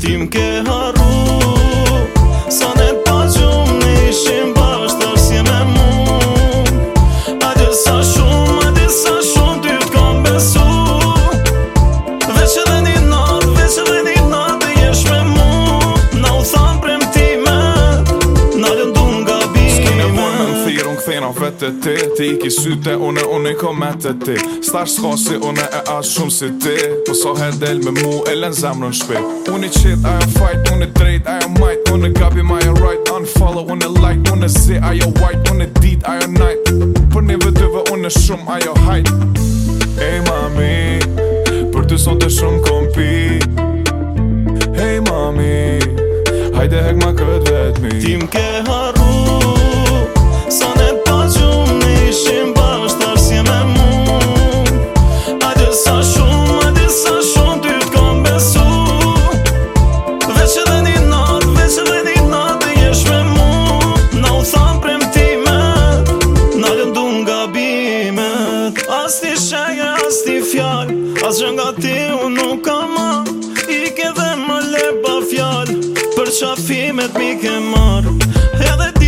Tim ke harun jam vetë ti Ti i ki syte, une, une i kom mete ti Stash s'ka si une e as shumë si ti Po sa her del me mu, e len zemrën shpi Unë i qit, I am fight, unë i drejt, I am might Unë i gabi, my am right, unfollow, unë i like Unë i zi, I am white, unë i dit, I am night Për një vëtyve, unë i shumë, I am height Hey mami, për ty sot e shumë kompi Hey mami, hajde hek ma këtë vetëmi Tim ke harru Asni shenja, t'i fjall As që nga ti unë nuk ka ma I ke dhe më le pa fjall Për qafimet mi ke marrë Edhe